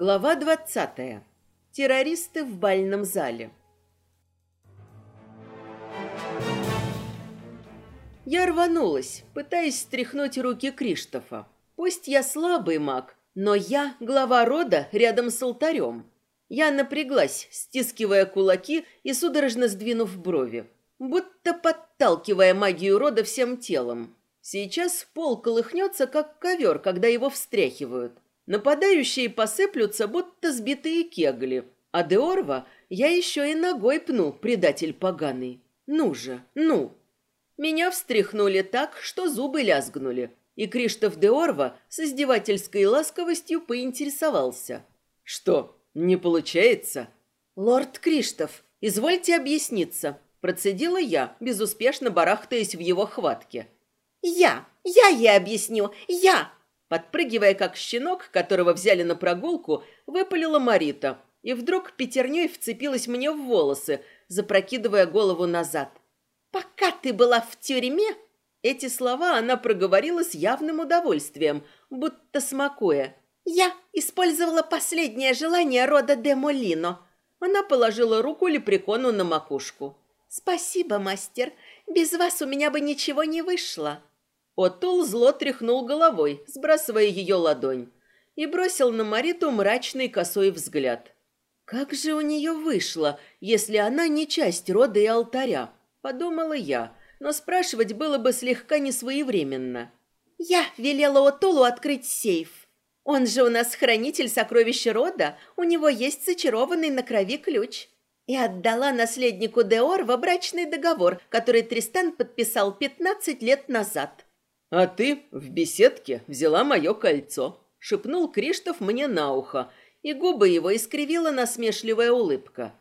Глава двадцатая. Террористы в бальном зале. Я рванулась, пытаясь стряхнуть руки Криштофа. Пусть я слабый маг, но я глава рода рядом с алтарем. Я напряглась, стискивая кулаки и судорожно сдвинув брови, будто подталкивая магию рода всем телом. Сейчас пол колыхнется, как ковер, когда его встряхивают. Нападающие посыплются, будто сбитые кегли. А Деорва я еще и ногой пну, предатель поганый. Ну же, ну! Меня встряхнули так, что зубы лязгнули. И Криштоф Деорва с издевательской ласковостью поинтересовался. «Что, не получается?» «Лорд Криштоф, извольте объясниться», процедила я, безуспешно барахтаясь в его хватке. «Я! Я ей объясню! Я!» Подпрыгивая, как щенок, которого взяли на прогулку, выпалила Марита. И вдруг пятерней вцепилась мне в волосы, запрокидывая голову назад. «Пока ты была в тюрьме...» Эти слова она проговорила с явным удовольствием, будто смакуя. «Я использовала последнее желание рода де Молино». Она положила руку лепрекону на макушку. «Спасибо, мастер. Без вас у меня бы ничего не вышло». Отул зло тряхнул головой, сбрасывая ее ладонь, и бросил на Мариту мрачный косой взгляд. «Как же у нее вышло, если она не часть рода и алтаря?» – подумала я, но спрашивать было бы слегка несвоевременно. «Я велела Отулу открыть сейф. Он же у нас хранитель сокровища рода, у него есть зачарованный на крови ключ. И отдала наследнику Деор во брачный договор, который Тристан подписал пятнадцать лет назад». «А ты в беседке взяла мое кольцо», — шепнул Криштоф мне на ухо, и губы его искривила насмешливая улыбка.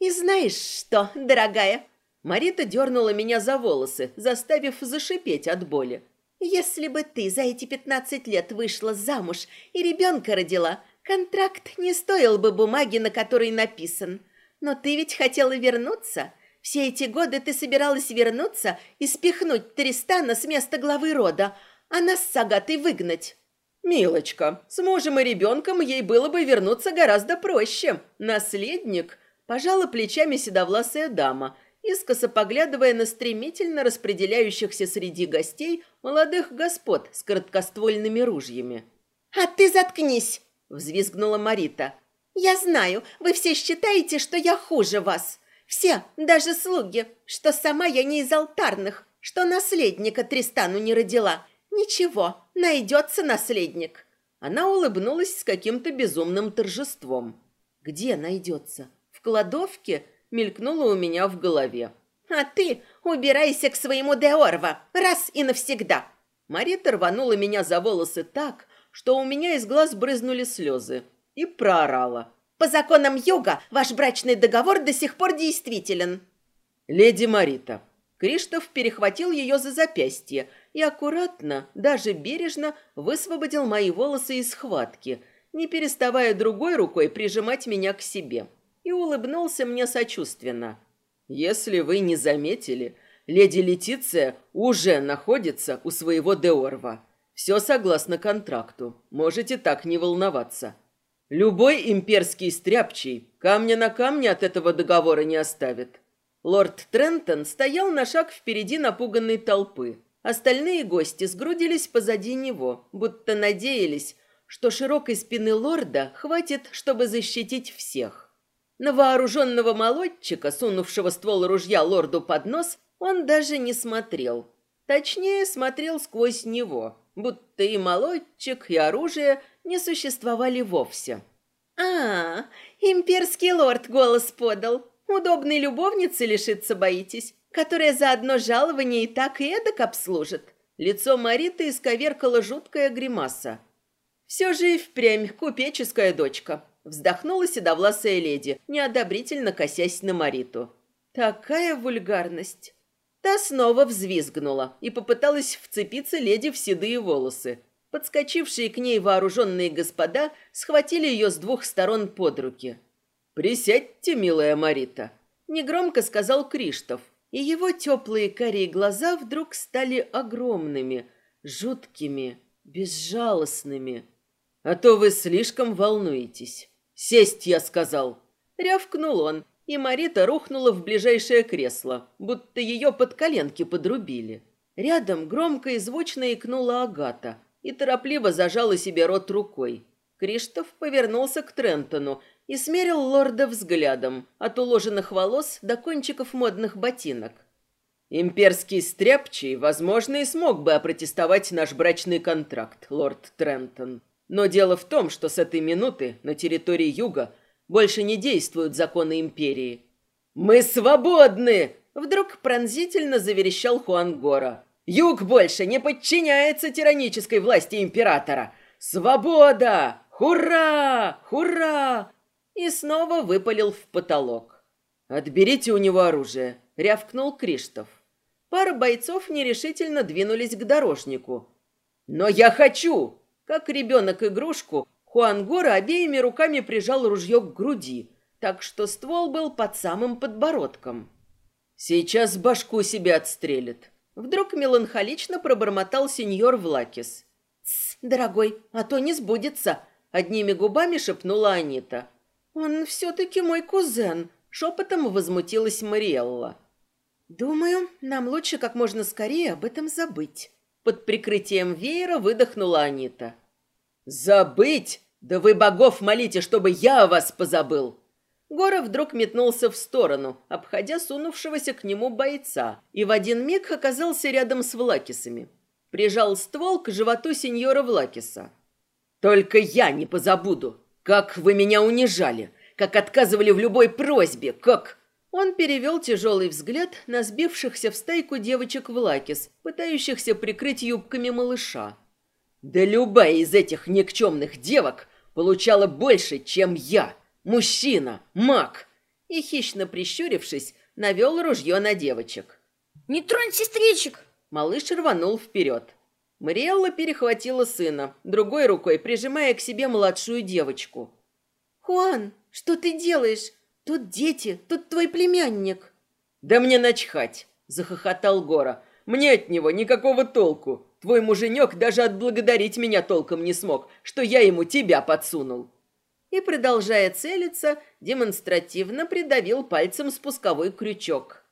«И знаешь что, дорогая?» Марита дернула меня за волосы, заставив зашипеть от боли. «Если бы ты за эти пятнадцать лет вышла замуж и ребенка родила, контракт не стоил бы бумаги, на которой написан. Но ты ведь хотела вернуться, все эти годы ты собиралась вернуться и спихнуть Тристана с места главы рода, а нас с Агатой выгнать. Милочка, с мужем и ребенком ей было бы вернуться гораздо проще. Наследник, пожала плечами седовласая дама, искоса поглядывая на стремительно распределяющихся среди гостей молодых господ с короткоствольными ружьями. «А ты заткнись!» — взвизгнула Марита. «Я знаю, вы все считаете, что я хуже вас. Все, даже слуги, что сама я не из алтарных, что наследника Тристану не родила. Ничего, найдется наследник. Она улыбнулась с каким-то безумным торжеством. Где найдется? В кладовке? Мелькнуло у меня в голове. А ты убирайся к своему Деорва, раз и навсегда. Марита рванула меня за волосы так, что у меня из глаз брызнули слезы, и проорала. По законам юга ваш брачный договор до сих пор действителен. Леди Марита. Криштоф перехватил ее за запястье и аккуратно, даже бережно высвободил мои волосы из схватки, не переставая другой рукой прижимать меня к себе. И улыбнулся мне сочувственно. Если вы не заметили, леди Летиция уже находится у своего Деорва. Все согласно контракту. Можете так не волноваться. Любой имперский стряпчий камня на камне от этого договора не оставит. Лорд Трентон стоял на шаг впереди напуганной толпы. Остальные гости сгрудились позади него, будто надеялись, что широкой спины лорда хватит, чтобы защитить всех. На вооруженного молодчика, сунувшего ствол ружья лорду под нос, он даже не смотрел. Точнее, смотрел сквозь него, будто и молодчик, и оружие – не существовали вовсе. «А, имперский лорд голос подал. Удобной любовницы лишиться боитесь, которая за одно жалование и так и эдак обслужит». Лицо Мариты исковеркала жуткая гримаса. «Все же и впрямь купеческая дочка», — вздохнула седовласая леди, неодобрительно косясь на Мариту. «Такая вульгарность!» Та снова взвизгнула и попыталась вцепиться леди в седые волосы. Подскочившие к ней вооруженные господа схватили ее с двух сторон под руки. «Присядьте, милая Марита», — негромко сказал Криштоф, и его теплые карие глаза вдруг стали огромными, жуткими, безжалостными. А то вы слишком волнуетесь. Сесть, я сказал. Рявкнул он, и Марита рухнула в ближайшее кресло, будто ее под коленки подрубили. Рядом громко и звучно икнула Агата и торопливо зажала себе рот рукой. Криштоф повернулся к Трентону и смерил лорда взглядом от уложенных волос до кончиков модных ботинок. «Имперский стряпчий, возможно, и смог бы опротестовать наш брачный контракт, лорд Трентон. Но дело в том, что с этой минуты на территории Юга больше не действуют законы Империи. «Мы свободны!» — вдруг пронзительно заверещал Хуан Гора. «Юг больше не подчиняется тиранической власти Императора! Свобода! Хура! Хура!» И снова выпалил в потолок. «Отберите у него оружие», — рявкнул Криштоф. Пара бойцов нерешительно двинулись к дорожнику. «Но я хочу!» Как ребенок игрушку, Хуан Гора обеими руками прижал ружье к груди, так что ствол был под самым подбородком. «Сейчас башку себе отстрелит». Вдруг меланхолично пробормотал сеньор Влакис. «Тсс, дорогой, а то не сбудется», — одними губами шепнула Анита. «Он все-таки мой кузен», — шепотом возмутилась Мариэлла. «Думаю, нам лучше как можно скорее об этом забыть». Под прикрытием веера выдохнула Анита. «Забыть? Да вы богов молите, чтобы я о вас позабыл!» Гора вдруг метнулся в сторону, обходя сунувшегося к нему бойца, и в один миг оказался рядом с Влакисами. Прижал ствол к животу сеньора Влакиса. «Только я не позабуду! Как вы меня унижали! Как отказывали в любой просьбе! Как...» Он перевел тяжелый взгляд на сбившихся в стайку девочек Влакис, пытающихся прикрыть юбками малыша. «Да любая из этих никчемных девок получала больше, чем я, мужчина, маг!» И, хищно прищурившись, навел ружье на девочек. «Не тронь сестричек!» Малыш рванул вперед. Мариэлла перехватила сына, другой рукой прижимая к себе младшую девочку. «Хуан, что ты делаешь? Тут дети, тут твой племянник. Да мне начхать, захохотал Гора. Мне от него никакого толку. Твой муженек даже отблагодарить меня толком не смог, что я ему тебя подсунул. И, продолжая целиться, демонстративно придавил пальцем спусковой крючок.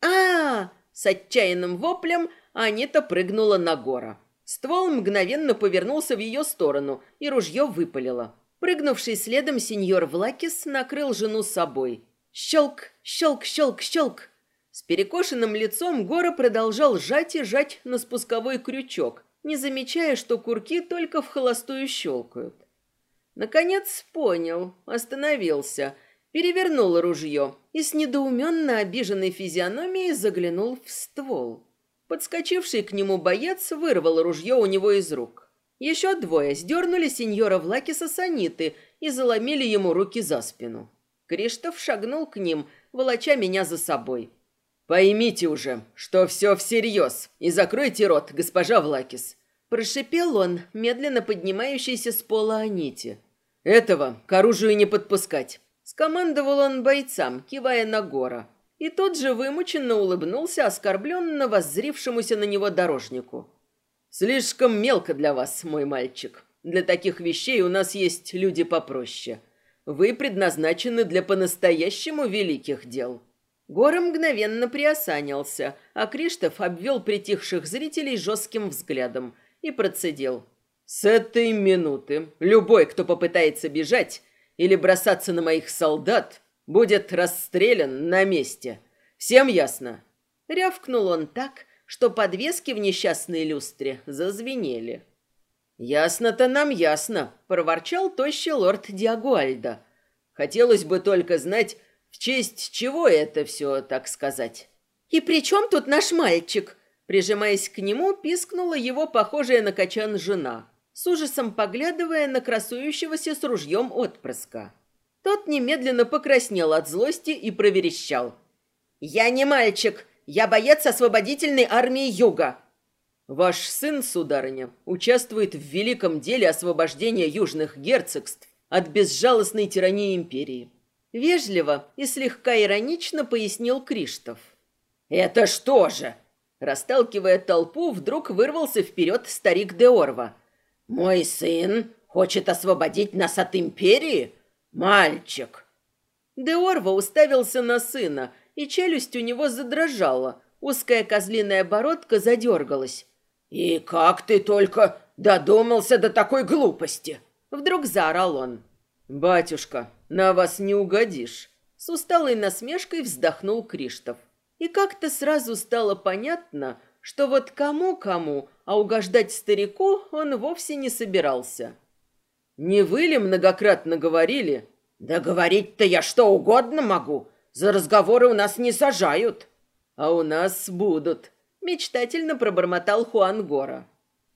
а, -а, -а С отчаянным воплем Анита прыгнула на Гора. Ствол мгновенно повернулся в ее сторону, и ружье выпалило. Прыгнувший следом сеньор Влакис накрыл жену собой. Щелк, щелк, щелк, щелк. С перекошенным лицом Гора продолжал жать и жать на спусковой крючок, не замечая, что курки только в холостую щелкают. Наконец понял, остановился, перевернул ружье и с недоуменно обиженной физиономией заглянул в ствол. Подскочивший к нему боец вырвал ружье у него из рук. Еще двое сдернули сеньора Влакиса с Аниты и заломили ему руки за спину. Криштоф шагнул к ним, волоча меня за собой. «Поймите уже, что все всерьез, и закройте рот, госпожа Влакис», Прошипел он, медленно поднимающийся с пола Аните. «Этого к оружию не подпускать», — скомандовал он бойцам, кивая на гора. И тот же вымученно улыбнулся оскорбленно воззрившемуся на него дорожнику. Слишком мелко для вас, мой мальчик. Для таких вещей у нас есть люди попроще. Вы предназначены для по-настоящему великих дел». Гора мгновенно приосанился, а Криштоф обвел притихших зрителей жестким взглядом и процедил. «С этой минуты любой, кто попытается бежать или бросаться на моих солдат, будет расстрелян на месте. Всем ясно?» Рявкнул он так, что подвески в несчастной люстре зазвенели. «Ясно-то нам ясно», — проворчал тощий лорд Диагуальда. «Хотелось бы только знать, в честь чего это все, так сказать». «И при чем тут наш мальчик?» Прижимаясь к нему, пискнула его похожая на качан жена, с ужасом поглядывая на красующегося с ружьем отпрыска. Тот немедленно покраснел от злости и проверещал. «Я не мальчик! Я боец освободительной армии Юга. Ваш сын, сударыня, участвует в великом деле освобождения южных герцогств от безжалостной тирании империи. Вежливо и слегка иронично пояснил Криштоф. «Это что же?» Расталкивая толпу, вдруг вырвался вперед старик Деорва. «Мой сын Хочет освободить нас от империи? Мальчик!» Деорва уставился на сына, и челюсть у него задрожала. Узкая козлиная бородка задергалась. «И как ты только додумался до такой глупости?» Вдруг заорал он. «Батюшка, на вас не угодишь!» С усталой насмешкой вздохнул Криштов. И как-то сразу стало понятно, что вот кому-кому, а угождать старику он вовсе не собирался. «Не вы ли многократно говорили?» «Да говорить-то я что угодно могу. За разговоры у нас не сажают». «А у нас будут», — мечтательно пробормотал Хуан Гора.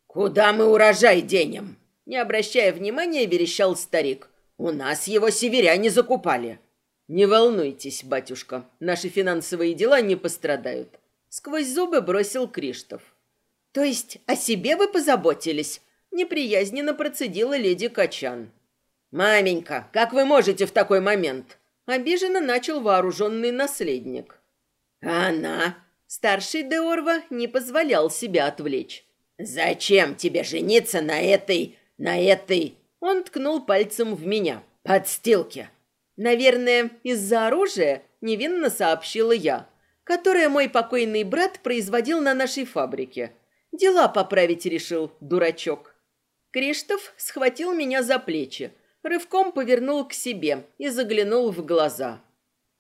«Куда мы урожай денем?» Не обращая внимания, верещал старик. «У нас его северяне закупали». «Не волнуйтесь, батюшка, наши финансовые дела не пострадают», — сквозь зубы бросил Криштов. «То есть о себе вы позаботились?» — неприязненно процедила леди Качан. «Маменька, как вы можете в такой момент?» — обиженно начал вооруженный наследник. «А она?» Старший Деорва не позволял себя отвлечь. «Зачем тебе жениться на этой... на этой...» Он ткнул пальцем в меня. «Подстилке». «Наверное, из-за оружия?» — невинно сообщила я, которое мой покойный брат производил на нашей фабрике. Дела поправить решил, дурачок. Криштоф схватил меня за плечи, рывком повернул к себе и заглянул в глаза.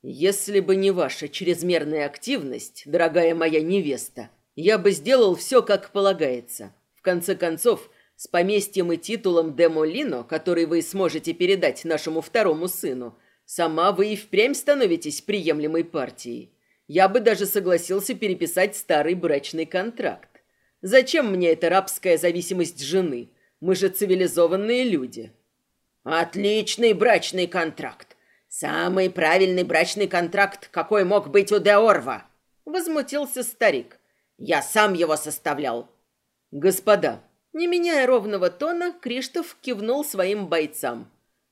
«Если бы не ваша чрезмерная активность, дорогая моя невеста, я бы сделал все, как полагается. В конце концов, с поместьем и титулом де Молино, который вы сможете передать нашему второму сыну, сама вы и впрямь становитесь приемлемой партией. Я бы даже согласился переписать старый брачный контракт. Зачем мне эта рабская зависимость жены? Мы же цивилизованные люди. Отличный брачный контракт. Самый правильный брачный контракт, какой мог быть у Деорва. Возмутился старик. Я сам его составлял. Господа, не меняя ровного тона, Криштоф кивнул своим бойцам.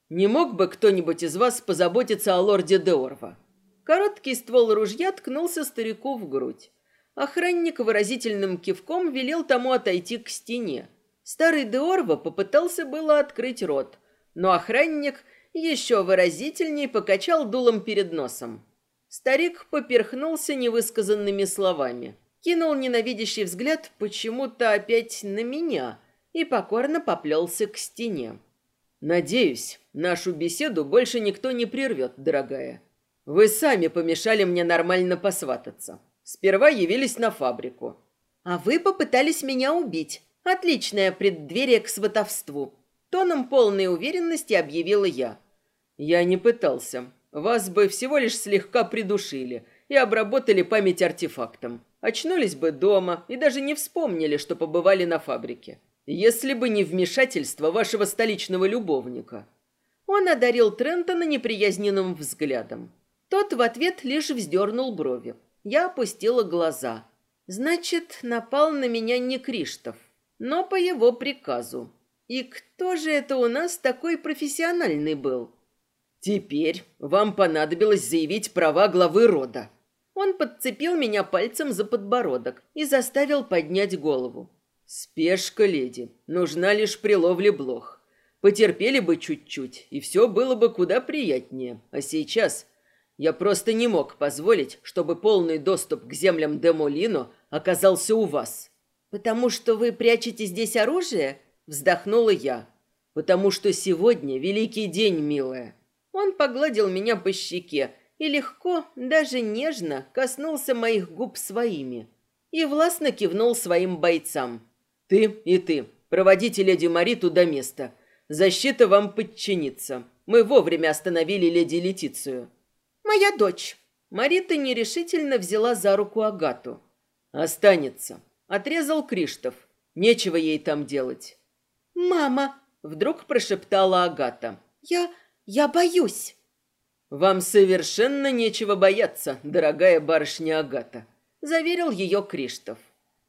Не мог бы кто-нибудь из вас позаботиться о лорде Деорва? Короткий ствол ружья ткнулся старику в грудь. Охранник выразительным кивком велел тому отойти к стене. Старый Деорва попытался было открыть рот, но охранник еще выразительней покачал дулом перед носом. Старик поперхнулся невысказанными словами, кинул ненавидящий взгляд почему-то опять на меня и покорно поплелся к стене. «Надеюсь, нашу беседу больше никто не прервет, дорогая. Вы сами помешали мне нормально посвататься. Сперва явились на фабрику. А вы попытались меня убить. Отличное преддверие к сватовству. Тоном полной уверенности объявила я. Я не пытался. Вас бы всего лишь слегка придушили и обработали память артефактом. Очнулись бы дома и даже не вспомнили, что побывали на фабрике. Если бы не вмешательство вашего столичного любовника. Он одарил Трентона неприязненным взглядом. Тот в ответ лишь вздернул брови. Я опустила глаза. Значит, напал на меня не Криштов, но по его приказу. И кто же это у нас такой профессиональный был? Теперь вам понадобилось заявить права главы рода. Он подцепил меня пальцем за подбородок и заставил поднять голову. Спешка, леди, нужна лишь при ловле блох. Потерпели бы чуть-чуть, и все было бы куда приятнее. А сейчас я просто не мог позволить, чтобы полный доступ к землям Демолино оказался у вас. Потому что вы прячете здесь оружие? Вздохнула я. Потому что сегодня великий день, милая. Он погладил меня по щеке и легко, даже нежно коснулся моих губ своими. И властно кивнул своим бойцам. Ты и ты, проводите леди Мариту до места. Защита вам подчинится. Мы вовремя остановили леди Летицию. «Моя дочь». Марита нерешительно взяла за руку Агату. «Останется», — отрезал Криштов. «Нечего ей там делать». «Мама», — вдруг прошептала Агата. «Я... я боюсь». «Вам совершенно нечего бояться, дорогая барышня Агата», — заверил ее Криштов.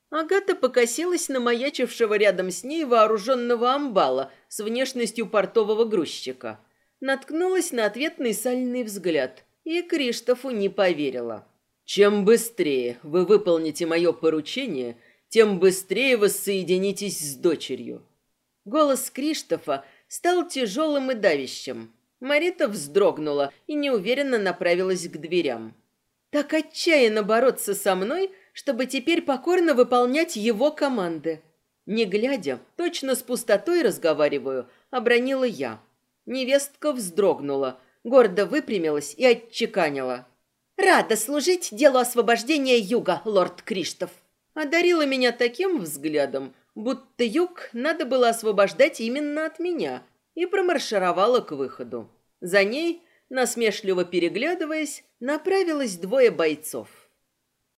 Агата покосилась на маячившего рядом с ней вооруженного амбала с внешностью портового грузчика. Наткнулась на ответный сальный взгляд и Криштофу не поверила. «Чем быстрее вы выполните мое поручение, тем быстрее вы соединитесь с дочерью». Голос Криштофа стал тяжелым и давящим. Марита вздрогнула и неуверенно направилась к дверям. Так отчаянно бороться со мной, чтобы теперь покорно выполнять его команды. Не глядя, точно с пустотой разговариваю, обронила я. Невестка вздрогнула, гордо выпрямилась и отчеканила. «Рада служить делу освобождения юга, лорд Криштоф!» Одарила меня таким взглядом, будто юг надо было освобождать именно от меня, и промаршировала к выходу. За ней, насмешливо переглядываясь, направилось двое бойцов.